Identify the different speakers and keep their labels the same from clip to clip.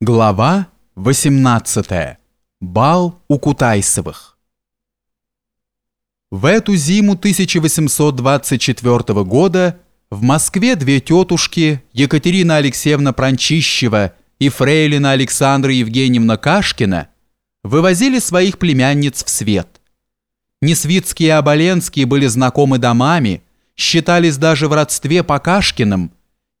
Speaker 1: Глава 18. Бал у Кутайсовых. В эту зиму 1824 года в Москве две тетушки, Екатерина Алексеевна Пранчищева и фрейлина Александра Евгеньевна Кашкина, вывозили своих племянниц в свет. Несвицкие и Оболенские были знакомы домами, считались даже в родстве по Кашкиным.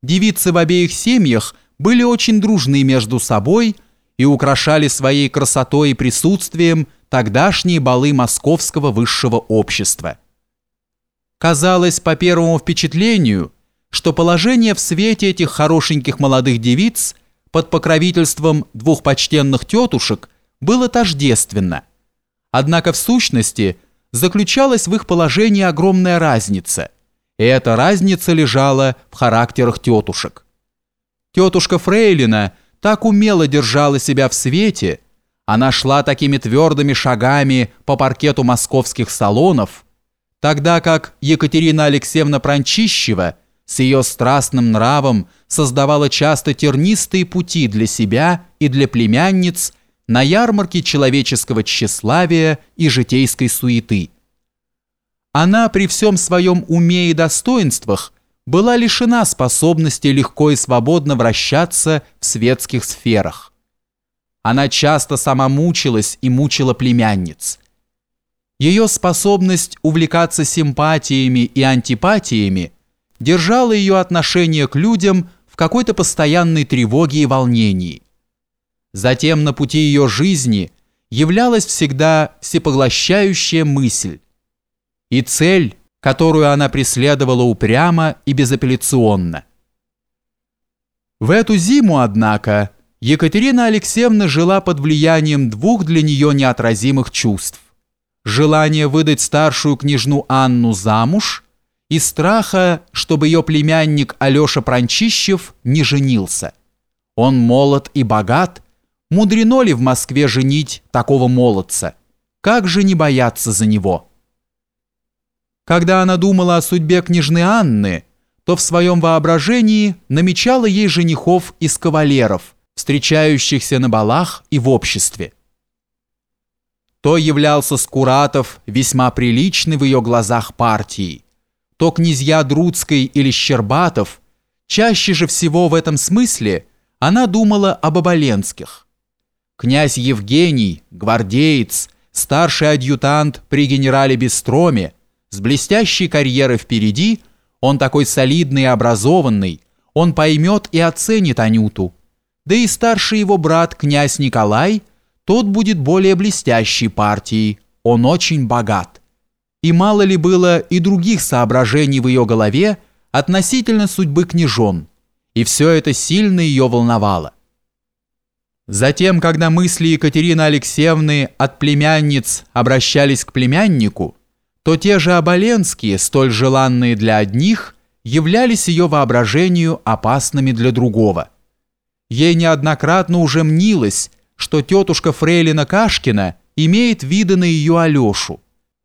Speaker 1: Девицы в обеих семьях – были очень дружны между собой и украшали своей красотой и присутствием тогдашние балы московского высшего общества. Казалось по первому впечатлению, что положение в свете этих хорошеньких молодых девиц под покровительством двух почтенных тетушек было тождественно. Однако в сущности заключалась в их положении огромная разница, и эта разница лежала в характерах тетушек. Тетушка Фрейлина так умело держала себя в свете, она шла такими твердыми шагами по паркету московских салонов, тогда как Екатерина Алексеевна Пранчищева с ее страстным нравом создавала часто тернистые пути для себя и для племянниц на ярмарке человеческого тщеславия и житейской суеты. Она при всем своем уме и достоинствах была лишена способности легко и свободно вращаться в светских сферах. Она часто сама мучилась и мучила племянниц. Ее способность увлекаться симпатиями и антипатиями держала ее отношение к людям в какой-то постоянной тревоге и волнении. Затем на пути ее жизни являлась всегда всепоглощающая мысль. И цель которую она преследовала упрямо и безапелляционно. В эту зиму, однако, Екатерина Алексеевна жила под влиянием двух для нее неотразимых чувств. Желание выдать старшую княжну Анну замуж и страха, чтобы ее племянник Алеша Пранчищев не женился. Он молод и богат, мудрено ли в Москве женить такого молодца? Как же не бояться за него?» Когда она думала о судьбе княжны Анны, то в своем воображении намечала ей женихов из кавалеров, встречающихся на балах и в обществе. То являлся Скуратов весьма приличный в ее глазах партии, то князья Друцкой или Щербатов, чаще же всего в этом смысле она думала об Оболенских. Князь Евгений, гвардеец, старший адъютант при генерале Бестроме – с блестящей карьерой впереди, он такой солидный и образованный, он поймет и оценит Анюту. Да и старший его брат, князь Николай, тот будет более блестящей партией, он очень богат. И мало ли было и других соображений в ее голове относительно судьбы княжон, и все это сильно ее волновало. Затем, когда мысли Екатерины Алексеевны от племянниц обращались к племяннику, то те же Оболенские, столь желанные для одних, являлись ее воображению опасными для другого. Ей неоднократно уже мнилось, что тетушка Фрейлина Кашкина имеет виды на ее Алешу,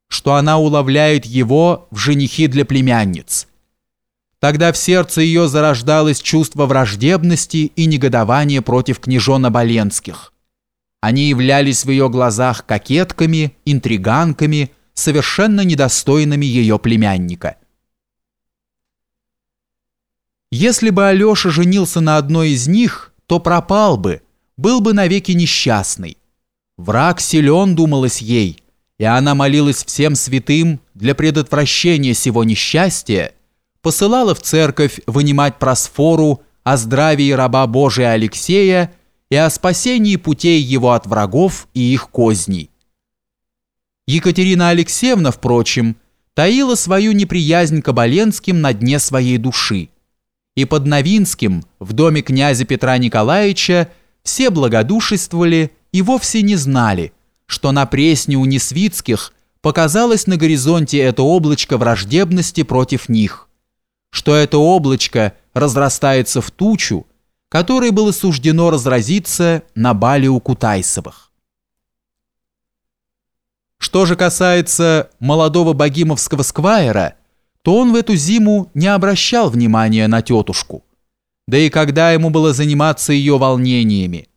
Speaker 1: что она уловляет его в женихи для племянниц. Тогда в сердце ее зарождалось чувство враждебности и негодования против княжон Оболенских. Они являлись в ее глазах кокетками, интриганками, совершенно недостойными ее племянника. Если бы Алеша женился на одной из них, то пропал бы, был бы навеки несчастный. Враг силен, думалось ей, и она молилась всем святым для предотвращения сего несчастья, посылала в церковь вынимать просфору о здравии раба Божия Алексея и о спасении путей его от врагов и их козней. Екатерина Алексеевна, впрочем, таила свою неприязнь к Оболенским на дне своей души. И под Новинским, в доме князя Петра Николаевича, все благодушествовали и вовсе не знали, что на пресне у Несвицких показалось на горизонте это облачко враждебности против них, что это облачко разрастается в тучу, которой было суждено разразиться на бале у Кутайсовых. Что же касается молодого богимовского сквайра, то он в эту зиму не обращал внимания на тетушку. Да и когда ему было заниматься ее волнениями,